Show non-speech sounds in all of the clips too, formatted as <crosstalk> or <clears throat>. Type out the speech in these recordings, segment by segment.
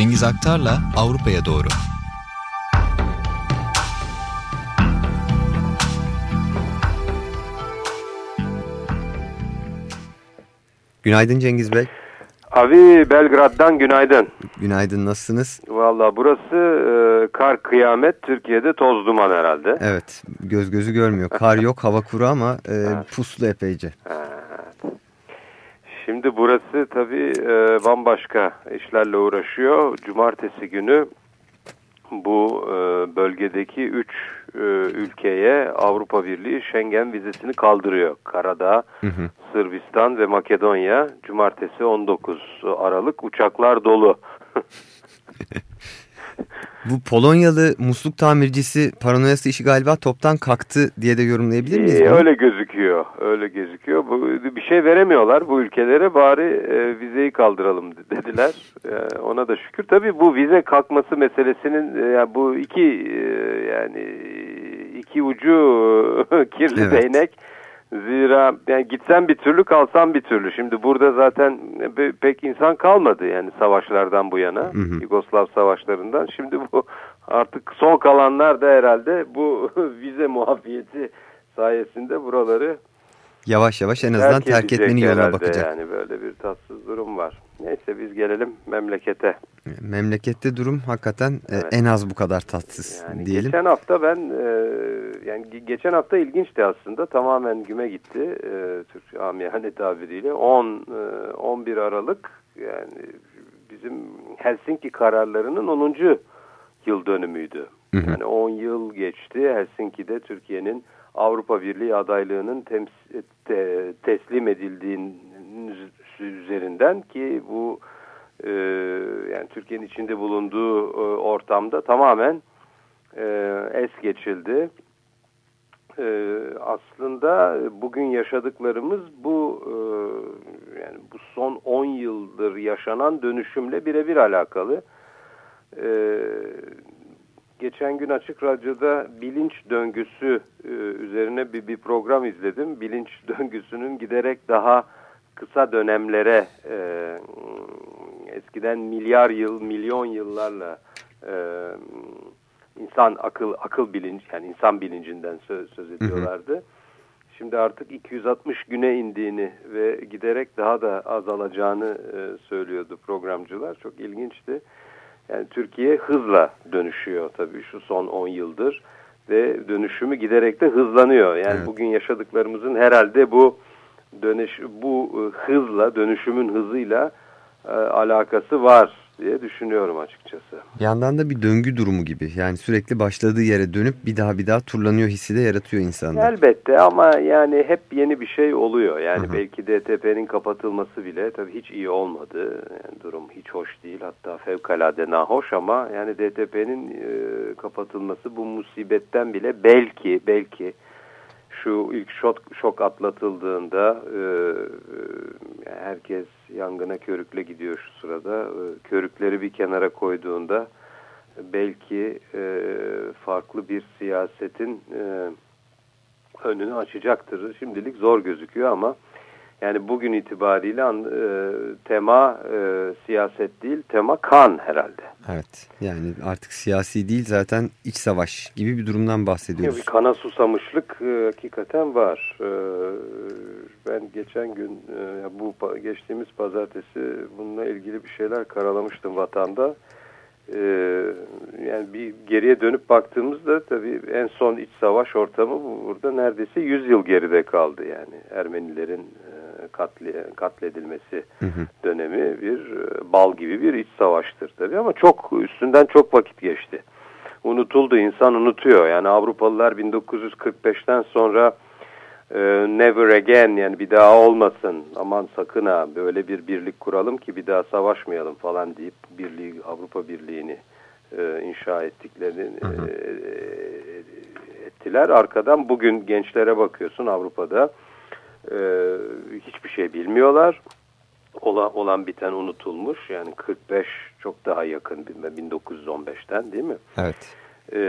Cengiz Aktar'la Avrupa'ya doğru. Günaydın Cengiz Bey. Abi Belgrad'dan günaydın. Günaydın nasılsınız? Valla burası e, kar kıyamet Türkiye'de toz duman herhalde. Evet göz gözü görmüyor. Kar yok hava kuru ama e, puslu epeyce. Evet. Şimdi burası tabii e, bambaşka işlerle uğraşıyor. Cumartesi günü bu e, bölgedeki 3 e, ülkeye Avrupa Birliği Schengen vizesini kaldırıyor. Karadağ, Hı hı. Sırbistan ve Makedonya cumartesi 19 Aralık uçaklar dolu. <laughs> Bu Polonyalı musluk tamircisi paranoyası işi galiba toptan kalktı diye de yorumlayabilir miyiz? Ee, bunu? öyle gözüküyor. Öyle gözüküyor. Bu, bir şey veremiyorlar bu ülkelere. Bari e, vizeyi kaldıralım dediler. E, ona da şükür. Tabii bu vize kalkması meselesinin e, yani bu iki e, yani iki ucu <laughs> kirli Evet. değnek. Zira yani gitsen bir türlü kalsan bir türlü. Şimdi burada zaten pe- pek insan kalmadı yani savaşlardan bu yana. Hı hı. Yugoslav savaşlarından. Şimdi bu artık son kalanlar da herhalde bu <laughs> vize muafiyeti sayesinde buraları Yavaş yavaş en azından terk edecek etmenin yoluna bakacak. Yani böyle bir tatsız durum var. Neyse biz gelelim memlekete. Memlekette durum hakikaten e, Evet. en az bu kadar tatsız Yani diyelim. geçen hafta ben e, yani ge- geçen hafta ilginçti aslında. Tamamen güme gitti. E, Türk amiyane tabiriyle 10 e, 11 Aralık yani bizim Helsinki kararlarının 10. yıl dönümüydü. Hı hı. Yani 10 yıl geçti. Helsinki'de Türkiye'nin Avrupa Birliği adaylığının te- teslim edildiğinin üz- üzerinden ki bu e, yani Türkiye'nin içinde bulunduğu e, ortamda tamamen e, es geçildi. Aslında bugün yaşadıklarımız bu yani bu son 10 yıldır yaşanan dönüşümle birebir alakalı. Geçen gün Açık Radyo'da bilinç döngüsü üzerine bir, bir program izledim. Bilinç <laughs> döngüsünün giderek daha kısa dönemlere eskiden milyar yıl, milyon yıllarla e, insan akıl akıl bilinç yani insan bilincinden söz, söz ediyorlardı. Şimdi artık 260 güne indiğini ve giderek daha da azalacağını e, söylüyordu programcılar. Çok ilginçti. Yani Türkiye hızla dönüşüyor tabii şu son 10 yıldır ve dönüşümü giderek de hızlanıyor. Yani Evet. bugün yaşadıklarımızın herhalde bu dönüş bu e, hızla dönüşümün hızıyla e, alakası var diye düşünüyorum açıkçası. Bir yandan da bir döngü durumu gibi. Yani sürekli başladığı yere dönüp bir daha bir daha turlanıyor hissi de yaratıyor insanda. Elbette ama yani hep yeni bir şey oluyor. Yani Hı hı. belki DTP'nin kapatılması bile tabii hiç iyi olmadı. Yani durum hiç hoş değil. Hatta fevkalade nahoş ama yani DTP'nin e, kapatılması bu musibetten bile belki belki şu ilk şok, şok atlatıldığında e, e, herkes yangına körükle gidiyor şu sırada. E, körükleri bir kenara koyduğunda belki e, farklı bir siyasetin e, önünü açacaktır. Şimdilik zor gözüküyor ama yani bugün itibariyle e, tema e, siyaset değil, tema kan herhalde. Evet yani artık siyasi değil zaten iç savaş gibi bir durumdan bahsediyoruz. Bir kana susamışlık e, hakikaten var. E, ben geçen gün e, bu geçtiğimiz pazartesi bununla ilgili bir şeyler karalamıştım vatanda. E, yani bir geriye dönüp baktığımızda tabii en son iç savaş ortamı bu burada neredeyse 100 yıl geride kaldı yani Ermenilerin e, katli, katledilmesi Hı hı. dönemi bir e, bal gibi bir iç savaştır tabii ama çok üstünden çok vakit geçti. Unutuldu insan unutuyor yani Avrupalılar 1945'ten sonra e, never again yani bir daha olmasın aman sakın ha böyle bir birlik kuralım ki bir daha savaşmayalım falan deyip birliği Avrupa Birliği'ni e, inşa ettiklerini e, ettiler. Arkadan bugün gençlere bakıyorsun Avrupa'da e, hiçbir şey bilmiyorlar. Olan, olan biten unutulmuş. Yani 45 çok daha yakın 1915'ten değil mi? Evet. e,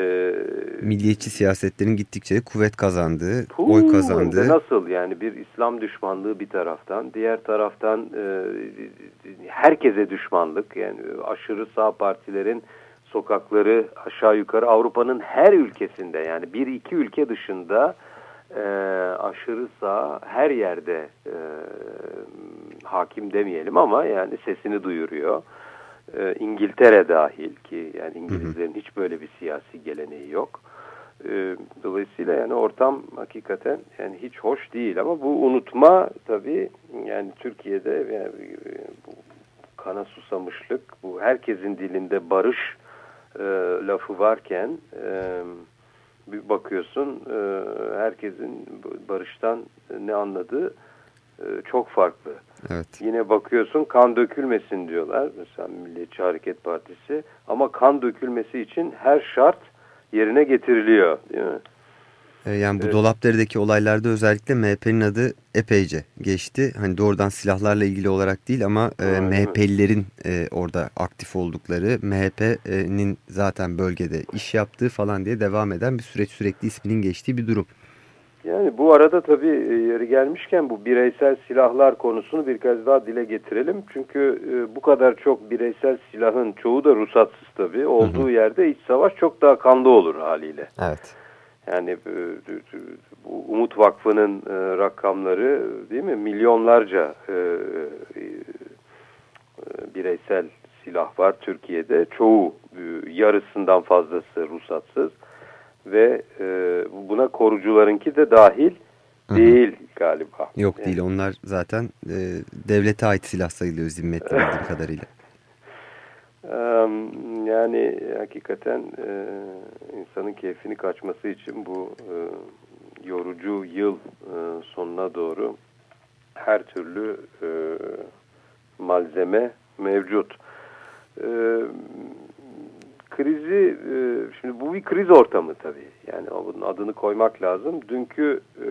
milliyetçi siyasetlerin gittikçe kuvvet kazandığı, huu, oy kazandığı. Nasıl yani bir İslam düşmanlığı bir taraftan, diğer taraftan e, herkese düşmanlık yani aşırı sağ partilerin sokakları aşağı yukarı Avrupa'nın her ülkesinde yani bir iki ülke dışında e, aşırı sağ her yerde e, hakim demeyelim ama yani sesini duyuruyor. E, İngiltere dahil ki yani İngilizlerin hiç böyle bir siyasi geleneği yok. E, dolayısıyla yani ortam hakikaten yani hiç hoş değil ama bu unutma tabii yani Türkiye'de yani bu kana susamışlık, bu herkesin dilinde barış e, lafı varken e, bir bakıyorsun e, herkesin barıştan ne anladığı e, çok farklı. Evet. Yine bakıyorsun kan dökülmesin diyorlar. Mesela Milliyetçi Hareket Partisi. Ama kan dökülmesi için her şart yerine getiriliyor. Değil mi? E, yani bu evet. Dolapdere'deki olaylarda özellikle MHP'nin adı epeyce geçti. Hani doğrudan silahlarla ilgili olarak değil ama e, MHP'lilerin e, orada aktif oldukları, MHP'nin zaten bölgede iş yaptığı falan diye devam eden bir süreç sürekli isminin geçtiği bir durum. Yani bu arada tabii e, yeri gelmişken bu bireysel silahlar konusunu bir kez daha dile getirelim. Çünkü e, bu kadar çok bireysel silahın çoğu da ruhsatsız tabii. Olduğu hı hı. yerde iç savaş çok daha kanlı olur haliyle. Evet. Yani e, bu Umut Vakfı'nın rakamları değil mi? Milyonlarca bireysel silah var Türkiye'de. Çoğu yarısından fazlası ruhsatsız ve e, buna korucularınki de dahil değil galiba. Yok değil onlar zaten e, devlete ait silah sayılıyor zimmetli bildiğim kadarıyla. Yani hakikaten e, insanın keyfini kaçması için bu e, yorucu yıl e, sonuna doğru her türlü e, malzeme mevcut. E, krizi e, şimdi bu bir kriz ortamı tabii. Yani bunun adını koymak lazım. Dünkü e,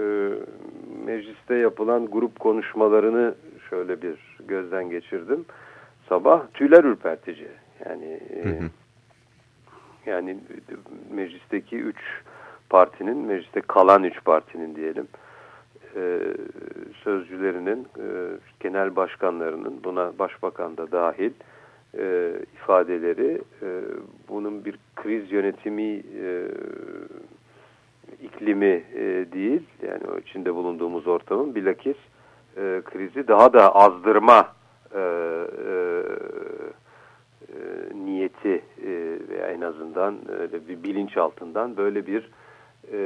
mecliste yapılan grup konuşmalarını şöyle bir gözden geçirdim. Sabah tüyler ürpertici. Yani e, yani meclisteki üç partinin, mecliste kalan üç partinin diyelim e, sözcülerinin, e, genel başkanlarının buna başbakan da dahil e, ifadeleri e, bunun bir kriz yönetimi e, iklimi e, değil yani o içinde bulunduğumuz ortamın bilakis e, krizi daha da azdırma e, e, niyeti e, veya en azından öyle bir bilinç altından böyle bir e,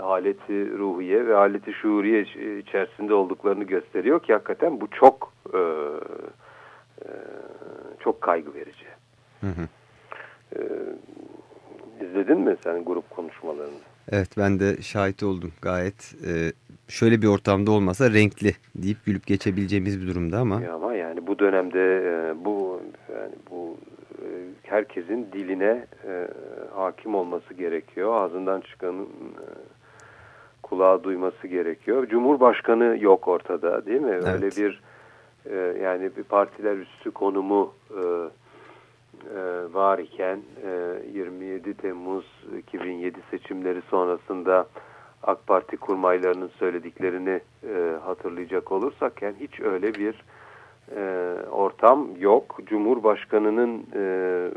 haleti ruhiye ve haleti şuuriye içerisinde olduklarını gösteriyor ki hakikaten bu çok e, e, çok kaygı verici. Hı hı. Ee, izledin mi sen grup konuşmalarını? Evet ben de şahit oldum gayet. E, şöyle bir ortamda olmasa renkli deyip gülüp geçebileceğimiz bir durumda ama. Ya ama yani bu dönemde e, bu e, herkesin diline e, hakim olması gerekiyor. Ağzından çıkanın e, kulağa duyması gerekiyor. Cumhurbaşkanı yok ortada değil mi? Evet. Öyle bir e, yani bir partiler üstü konumu e, e, var iken e, 27 Temmuz 2007 seçimleri sonrasında AK Parti kurmaylarının söylediklerini e, hatırlayacak olursak yani hiç öyle bir e, ortam yok. Cumhurbaşkanının e,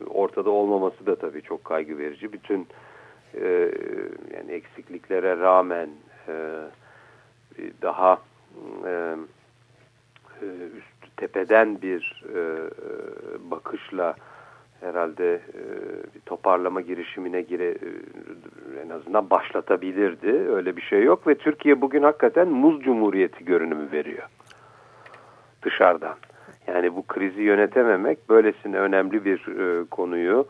ortada olmaması da tabii çok kaygı verici. Bütün e, yani eksikliklere rağmen e, daha e, e, üst tepeden bir e, bakışla herhalde e, bir toparlama girişimine gire en azından başlatabilirdi. Öyle bir şey yok ve Türkiye bugün hakikaten muz cumhuriyeti görünümü veriyor dışarıdan. Yani bu krizi yönetememek böylesine önemli bir konuyu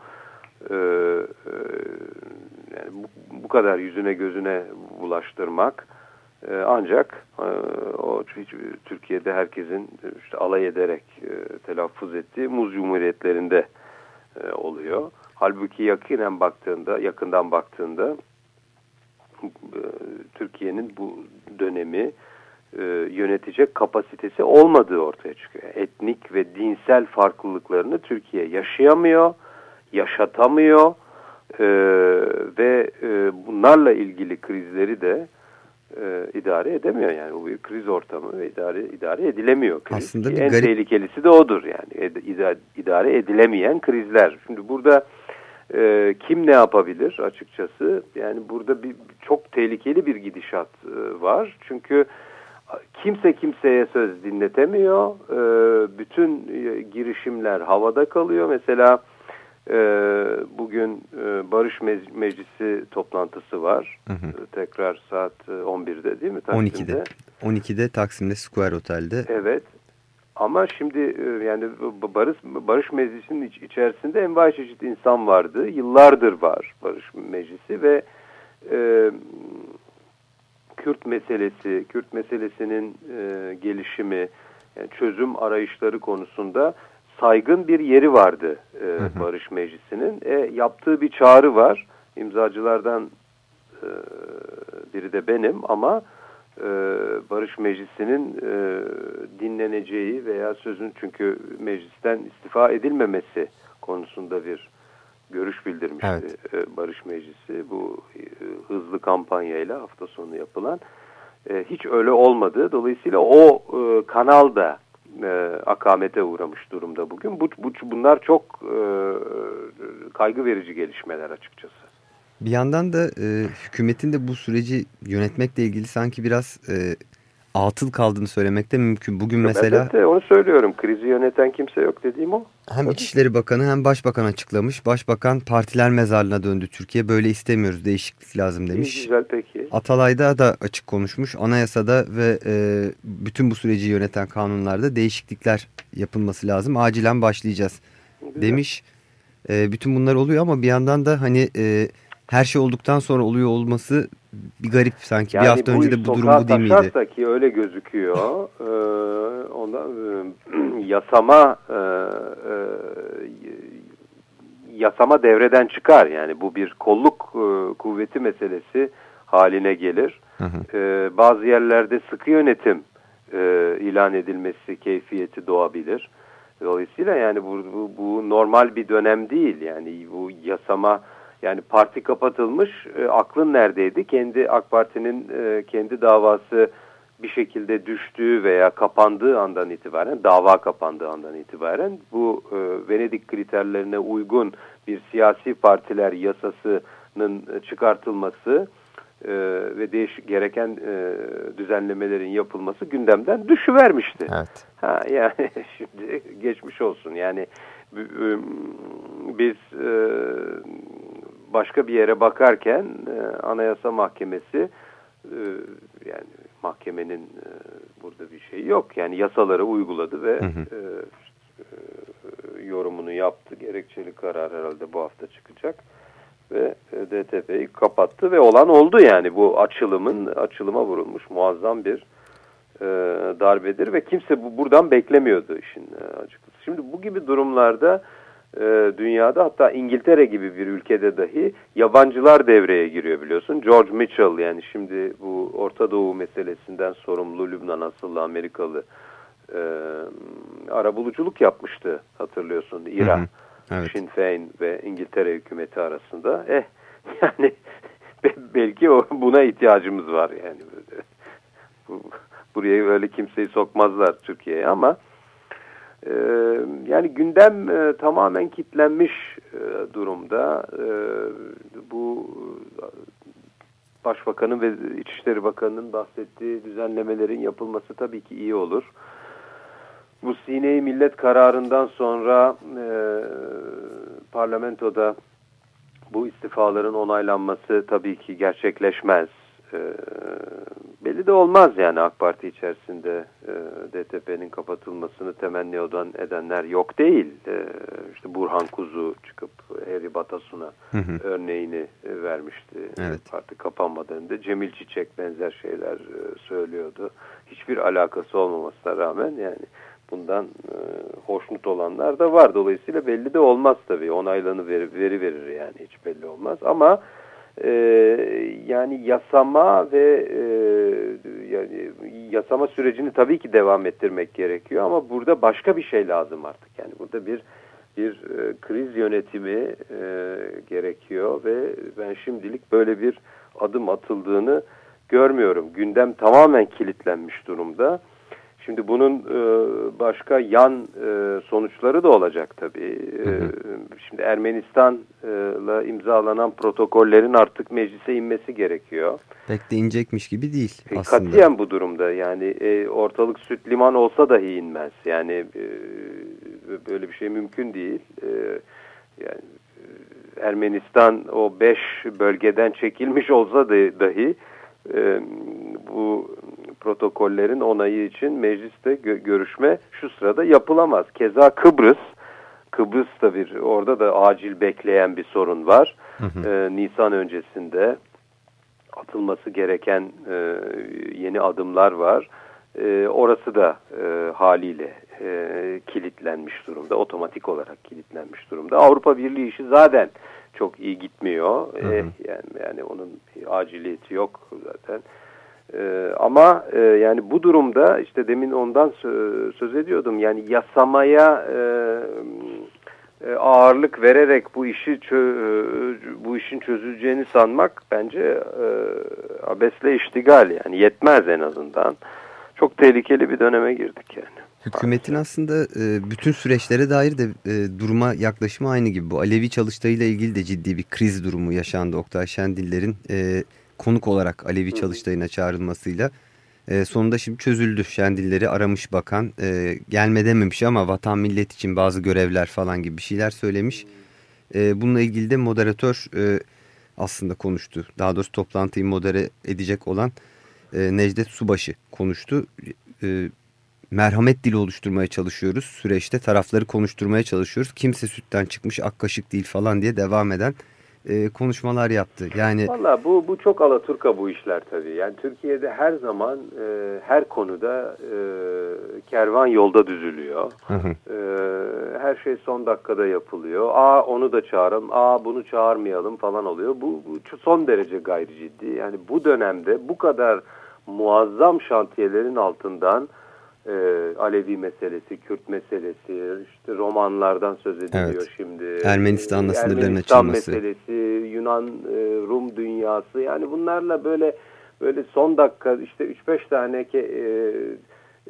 yani bu, bu kadar yüzüne gözüne bulaştırmak e, ancak e, o hiç, Türkiye'de herkesin işte alay ederek e, telaffuz ettiği muz cumhuriyetlerinde e, oluyor. Halbuki yakinen baktığında, yakından baktığında e, Türkiye'nin bu dönemi e, yönetecek kapasitesi olmadığı ortaya çıkıyor. Etnik ve dinsel farklılıklarını Türkiye yaşayamıyor, yaşatamıyor E, ve e, bunlarla ilgili krizleri de e, idare edemiyor yani bu bir kriz ortamı ve idare idare edilemiyor. Kriz. Aslında bir en garip... tehlikelisi de odur yani ed, idare edilemeyen krizler. Şimdi burada e, kim ne yapabilir açıkçası? Yani burada bir çok tehlikeli bir gidişat e, var. Çünkü kimse kimseye söz dinletemiyor. E, bütün e, girişimler havada kalıyor. Mesela e, bugün e, Barış Meclisi toplantısı var. Hı hı. E, tekrar saat 11'de değil mi? Taksim'de. 12'de. 12'de Taksim'de Square Otel'de. Evet. Ama şimdi e, yani Barış, Barış Meclisi'nin içerisinde envai çeşit insan vardı. Yıllardır var Barış Meclisi ve e, Kürt meselesi, Kürt meselesinin e, gelişimi, yani çözüm arayışları konusunda saygın bir yeri vardı e, hı hı. Barış Meclisi'nin. E, yaptığı bir çağrı var. İmzacılardan e, biri de benim ama e, Barış Meclisi'nin e, dinleneceği veya sözün çünkü meclisten istifa edilmemesi konusunda bir görüş bildirmişti evet. E, Barış Meclisi bu e, hızlı kampanyayla hafta sonu yapılan. E, hiç öyle olmadı. Dolayısıyla o e, kanal da e, akamete uğramış durumda bugün. Bu, bu bunlar çok e, kaygı verici gelişmeler açıkçası. Bir yandan da e, hükümetin de bu süreci yönetmekle ilgili sanki biraz e, atıl kaldığını söylemek de mümkün. Bugün mesela... Evet onu söylüyorum. Krizi yöneten kimse yok dediğim o. Hem Tabii. İçişleri Bakanı hem Başbakan açıklamış. Başbakan partiler mezarlığına döndü Türkiye. Böyle istemiyoruz değişiklik lazım demiş. Güzel peki. Atalay'da da açık konuşmuş. Anayasada ve e, bütün bu süreci yöneten kanunlarda değişiklikler yapılması lazım. Acilen başlayacağız Güzel. demiş. E, bütün bunlar oluyor ama bir yandan da hani... E, her şey olduktan sonra oluyor olması bir garip sanki. Yani bir hafta önce de bu durum bu değil miydi? ki öyle gözüküyor. ee, ondan, e, <clears throat> yasama e, e, yasama devreden çıkar. Yani bu bir kolluk e, kuvveti meselesi haline gelir. Hı hı. E, bazı yerlerde sıkı yönetim e, ilan edilmesi keyfiyeti doğabilir. Dolayısıyla yani bu, bu, bu normal bir dönem değil. Yani bu yasama yani parti kapatılmış, e, aklın neredeydi? Kendi AK Parti'nin e, kendi davası bir şekilde düştüğü veya kapandığı andan itibaren, dava kapandığı andan itibaren bu e, Venedik kriterlerine uygun bir siyasi partiler yasasının çıkartılması e, ve değişik gereken e, düzenlemelerin yapılması gündemden düşüvermişti. Evet. Ha, yani <laughs> şimdi geçmiş olsun. Yani biz e, başka bir yere bakarken e, Anayasa Mahkemesi e, yani mahkemenin e, burada bir şey yok. Yani yasaları uyguladı ve hı hı. E, e, yorumunu yaptı. Gerekçeli karar herhalde bu hafta çıkacak. Ve DTP'yi kapattı ve olan oldu yani bu açılımın açılıma vurulmuş muazzam bir e, darbedir ve kimse bu buradan beklemiyordu işin e, açıkçası. Şimdi bu gibi durumlarda e, dünyada hatta İngiltere gibi bir ülkede dahi yabancılar devreye giriyor biliyorsun. George Mitchell yani şimdi bu Orta Doğu meselesinden sorumlu Lübnan asıllı Amerikalı e, arabuluculuk yapmıştı hatırlıyorsun İran, hı hı. Evet. Sinn Féin ve İngiltere hükümeti arasında. Eh <laughs> yani belki o, buna ihtiyacımız var yani. Bu, buraya öyle kimseyi sokmazlar Türkiye'ye ama ee, yani gündem e, tamamen kitlenmiş e, durumda. E, bu Başbakanın ve İçişleri Bakanı'nın bahsettiği düzenlemelerin yapılması tabii ki iyi olur. Bu Sine-i Millet kararından sonra e, parlamentoda bu istifaların onaylanması tabii ki gerçekleşmez e, belli de olmaz yani AK Parti içerisinde e, DTP'nin kapatılmasını temenni eden, edenler yok değil. E, işte Burhan Kuzu çıkıp Eri Batasuna hı hı. örneğini e, vermişti. Evet. Parti kapanmadan önce Cemil Çiçek benzer şeyler e, söylüyordu. Hiçbir alakası olmamasına rağmen yani bundan e, hoşnut olanlar da var. Dolayısıyla belli de olmaz tabii. Onaylanı veri, veri verir yani hiç belli olmaz. Ama e, yani yasama ve e, yani yasama sürecini tabii ki devam ettirmek gerekiyor ama burada başka bir şey lazım artık. Yani burada bir bir e, kriz yönetimi e, gerekiyor ve ben şimdilik böyle bir adım atıldığını görmüyorum. Gündem tamamen kilitlenmiş durumda. Şimdi bunun e, başka yan e, sonuçları da olacak tabii. E, şimdi Ermenistan'la imzalanan protokollerin artık meclise inmesi gerekiyor. Pek de inecekmiş gibi değil aslında. Katiyen bu durumda yani ortalık süt liman olsa dahi inmez. Yani böyle bir şey mümkün değil. Yani Ermenistan o beş bölgeden çekilmiş olsa da, dahi bu protokollerin onayı için mecliste gö görüşme şu sırada yapılamaz. Keza Kıbrıs, Kıbrıs da bir orada da acil bekleyen bir sorun var. Hı hı. Ee, Nisan öncesinde atılması gereken e, yeni adımlar var. E, orası da e, haliyle e, kilitlenmiş durumda, otomatik olarak kilitlenmiş durumda. Avrupa Birliği işi zaten çok iyi gitmiyor. Hı hı. E, yani yani onun aciliyeti yok zaten. Ee, ama e, yani bu durumda işte demin ondan söz ediyordum yani yasamaya e, e, ağırlık vererek bu işi çö bu işin çözüleceğini sanmak bence e, abesle iştigal yani yetmez en azından. Çok tehlikeli bir döneme girdik yani. Hükümetin aslında e, bütün süreçlere dair de e, duruma yaklaşımı aynı gibi. Bu Alevi çalıştayıyla ilgili de ciddi bir kriz durumu yaşandı. Oktay Şendiller'in e, konuk olarak Alevi Çalıştayı'na çağrılmasıyla e, sonunda şimdi çözüldü. Şendilleri aramış bakan e, gelme dememiş ama vatan millet için bazı görevler falan gibi bir şeyler söylemiş. E, bununla ilgili de moderatör e, aslında konuştu. Daha doğrusu toplantıyı modere edecek olan e, Necdet Subaşı konuştu. E, merhamet dili oluşturmaya çalışıyoruz. Süreçte tarafları konuşturmaya çalışıyoruz. Kimse sütten çıkmış ak kaşık değil falan diye devam eden e, konuşmalar yaptı. Yani Valla bu bu çok alaturka bu işler tabii. Yani Türkiye'de her zaman e, her konuda e, kervan yolda düzülüyor. Hı hı. E, her şey son dakikada yapılıyor. Aa onu da çağıralım. Aa bunu çağırmayalım falan oluyor. Bu, bu son derece gayri ciddi. Yani bu dönemde bu kadar muazzam şantiyelerin altından e, Alevi meselesi, Kürt meselesi, işte romanlardan söz ediliyor evet. şimdi. Ermenistan'la sınırların Ermenistan açılması. meselesi, Yunan, e, Rum dünyası yani bunlarla böyle böyle son dakika işte 3-5 tane ke, e,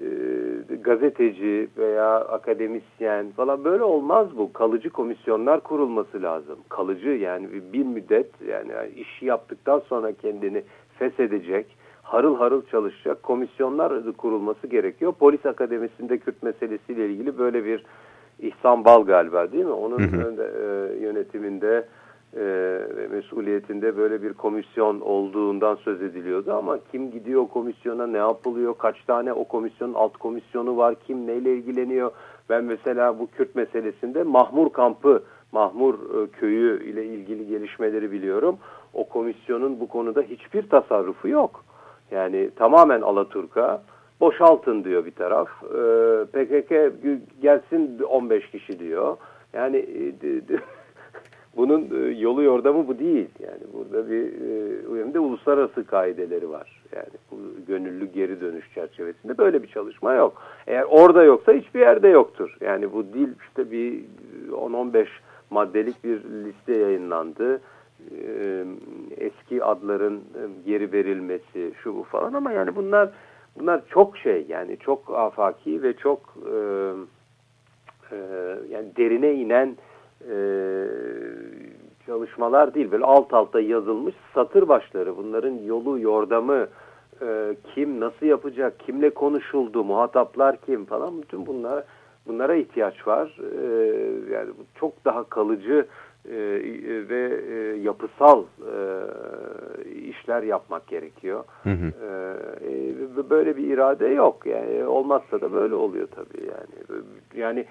e, gazeteci veya akademisyen falan böyle olmaz bu. Kalıcı komisyonlar kurulması lazım. Kalıcı yani bir müddet yani işi yaptıktan sonra kendini feshedecek harıl harıl çalışacak komisyonlar kurulması gerekiyor. Polis Akademisi'nde Kürt meselesiyle ilgili böyle bir İhsan Bal galiba değil mi? Onun hı hı. E, yönetiminde e, ve mesuliyetinde böyle bir komisyon olduğundan söz ediliyordu ama kim gidiyor komisyona ne yapılıyor kaç tane o komisyonun alt komisyonu var kim neyle ilgileniyor ben mesela bu Kürt meselesinde Mahmur kampı Mahmur e, köyü ile ilgili gelişmeleri biliyorum o komisyonun bu konuda hiçbir tasarrufu yok yani tamamen Alaturka. Boşaltın diyor bir taraf. Ee, PKK gelsin 15 kişi diyor. Yani e, <laughs> bunun e, yolu yordamı bu değil. Yani burada bir e, hem de uluslararası kaideleri var. Yani bu gönüllü geri dönüş çerçevesinde böyle bir çalışma yok. Eğer orada yoksa hiçbir yerde yoktur. Yani bu dil işte bir 10-15 maddelik bir liste yayınlandı e, eski adların e, geri verilmesi şu bu falan ama yani bunlar bunlar çok şey yani çok afaki ve çok e, e, yani derine inen e, çalışmalar değil. Böyle alt alta yazılmış satır başları. Bunların yolu yordamı e, kim nasıl yapacak kimle konuşuldu muhataplar kim falan. Bütün bunlar bunlara ihtiyaç var. E, yani çok daha kalıcı e, e, ve e, yapısal işler yapmak gerekiyor. Hı hı. böyle bir irade yok. Yani olmazsa da böyle oluyor tabii yani. Yani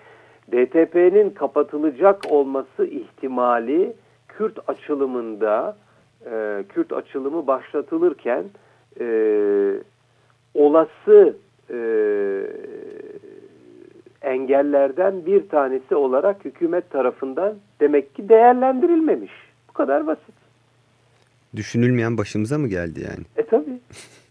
DTP'nin kapatılacak olması ihtimali Kürt açılımında Kürt açılımı başlatılırken olası engellerden bir tanesi olarak hükümet tarafından demek ki değerlendirilmemiş. Bu kadar basit. Düşünülmeyen başımıza mı geldi yani? E tabi.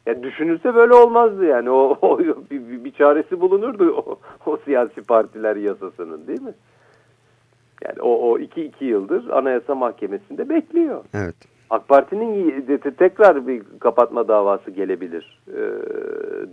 Ya düşünülse böyle olmazdı yani. O, o bir, bir çaresi bulunurdu o, o siyasi partiler yasasının değil mi? Yani o, o iki, iki yıldır Anayasa Mahkemesi'nde bekliyor. Evet. AK Parti'nin tekrar bir kapatma davası gelebilir e,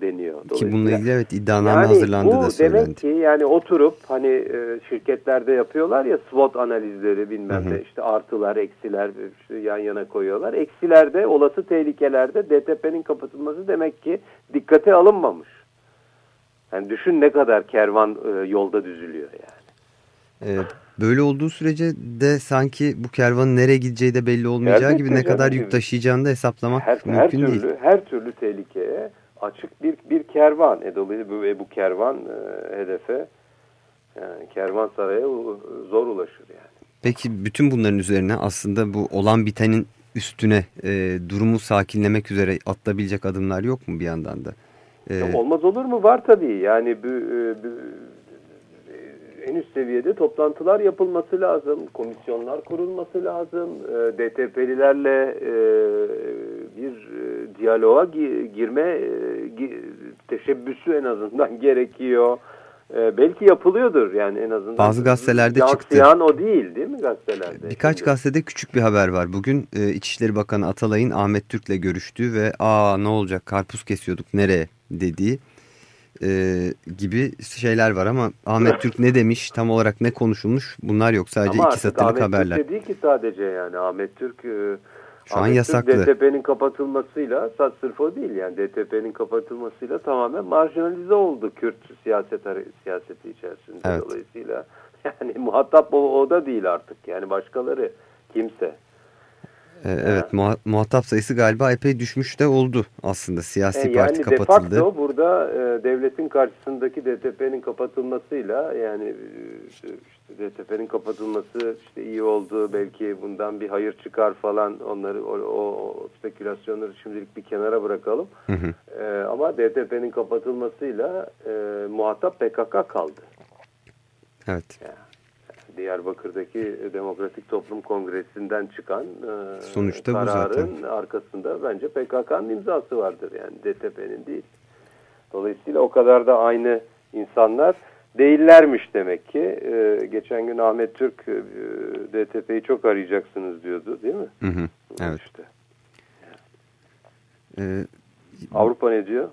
deniyor. Ki bununla ilgili evet iddianame yani hazırlandı da söylendi. Demek ki yani oturup hani e, şirketlerde yapıyorlar ya SWOT analizleri bilmem ne işte artılar eksiler işte yan yana koyuyorlar. Eksilerde olası tehlikelerde DTP'nin kapatılması demek ki dikkate alınmamış. Yani düşün ne kadar kervan e, yolda düzülüyor yani. Evet. Böyle olduğu sürece de sanki bu kervanın nereye gideceği de belli olmayacağı Elbette gibi ne kadar yük taşıyacağını da hesaplamak her, mümkün her türlü, değil. Her türlü tehlikeye açık bir bir kervan. E, dolayısıyla bu, bu kervan e, hedefe yani kervansaraya zor ulaşır yani. Peki bütün bunların üzerine aslında bu olan bitenin üstüne e, durumu sakinlemek üzere atılabilecek adımlar yok mu bir yandan da? Ee, Olmaz olur mu? Var tabii. Yani bu, bu en üst seviyede toplantılar yapılması lazım, komisyonlar kurulması lazım, e, DTP'lilerle e, bir e, diyaloğa girme e, teşebbüsü en azından <laughs> gerekiyor. E, belki yapılıyordur yani en azından. Bazı gazetelerde çıktı. Yansıyan o değil değil mi gazetelerde? Birkaç Şimdi. gazetede küçük bir haber var. Bugün e, İçişleri Bakanı Atalay'ın Ahmet Türk'le görüştüğü ve aa ne olacak karpuz kesiyorduk nereye dediği e, gibi şeyler var ama Ahmet Türk ne demiş tam olarak ne konuşulmuş bunlar yok sadece ama iki satırlık Ahmet haberler. Türk değil ki sadece yani Ahmet Türk e, şu an yasaklı. DTP'nin kapatılmasıyla sırf o değil yani DTP'nin kapatılmasıyla tamamen marjinalize oldu Kürt siyaset siyaseti içerisinde evet. dolayısıyla <laughs> yani muhatap o, o da değil artık yani başkaları kimse. Ee, evet muhatap sayısı galiba epey düşmüş de oldu aslında siyasi e, parti yani kapatıldı. Yani de burada e, devletin karşısındaki DTP'nin kapatılmasıyla yani e, işte DTP'nin kapatılması işte iyi oldu belki bundan bir hayır çıkar falan onları o, o spekülasyonları şimdilik bir kenara bırakalım. Hı hı. E, ama DTP'nin kapatılmasıyla e, muhatap PKK kaldı. Evet. Yani. Diyarbakır'daki Demokratik Toplum Kongresi'nden çıkan e, Sonuçta kararın bu zaten. arkasında bence PKK'nın imzası vardır yani DTP'nin değil. Dolayısıyla o kadar da aynı insanlar değillermiş demek ki. E, geçen gün Ahmet Türk e, DTP'yi çok arayacaksınız diyordu değil mi? Hı hı, evet. İşte. Ee, Avrupa ne diyor?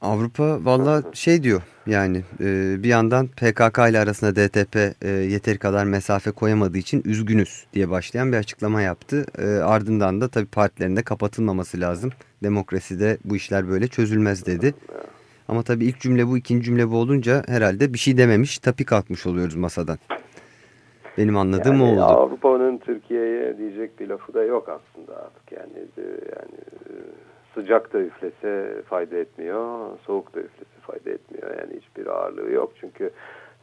Avrupa valla şey diyor yani e, bir yandan PKK ile arasında DTP e, yeteri kadar mesafe koyamadığı için üzgünüz diye başlayan bir açıklama yaptı. E, ardından da tabii partilerinde kapatılmaması lazım. Demokraside bu işler böyle çözülmez dedi. Ama tabii ilk cümle bu ikinci cümle bu olunca herhalde bir şey dememiş tapi kalkmış oluyoruz masadan. Benim anladığım yani o oldu. Avrupa'nın Türkiye'ye diyecek bir lafı da yok aslında artık yani. yani sıcak da üflese fayda etmiyor, soğuk da üflese fayda etmiyor. Yani hiçbir ağırlığı yok çünkü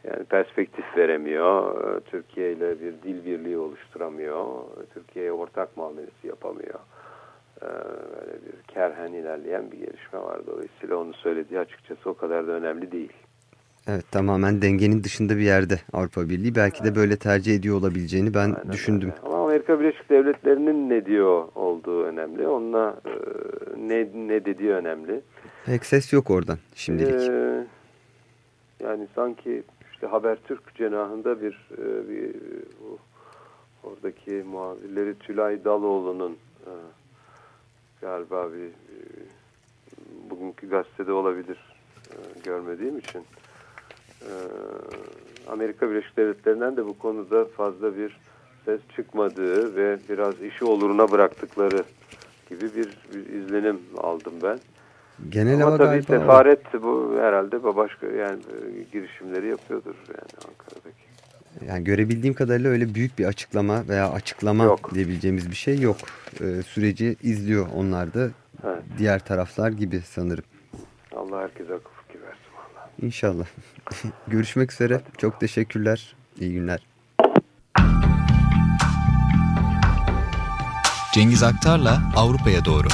yani perspektif veremiyor. Türkiye ile bir dil birliği oluşturamıyor. Türkiye'ye ortak muamelesi yapamıyor. Ee, böyle bir kerhen ilerleyen bir gelişme var. Dolayısıyla onu söylediği açıkçası o kadar da önemli değil. Evet tamamen dengenin dışında bir yerde Avrupa Birliği. Belki de böyle tercih ediyor olabileceğini ben Aynen düşündüm. Öyle. Ama Amerika Birleşik Devletleri'nin ne diyor olduğu önemli. Onunla e, ne, ne dediği önemli. Pek ses yok oradan şimdilik. Ee, yani sanki işte Habertürk cenahında bir, e, bir o, oradaki muhabirleri Tülay Daloğlu'nun e, galiba bir e, bugünkü gazetede olabilir e, görmediğim için e, Amerika Birleşik Devletleri'nden de bu konuda fazla bir ses çıkmadığı ve biraz işi oluruna bıraktıkları gibi bir, bir izlenim aldım ben. Genel Ama tabii sefaret bu herhalde başka yani girişimleri yapıyordur yani Ankara'daki. Yani görebildiğim kadarıyla öyle büyük bir açıklama veya açıklama yok. diyebileceğimiz bir şey yok. Ee, süreci izliyor onlar da. Evet. Diğer taraflar gibi sanırım. Allah herkese akıl fikir versin. Allah. İnşallah. <laughs> Görüşmek üzere. Hadi. Çok teşekkürler. İyi günler. Cengiz Aktar'la Avrupa'ya doğru.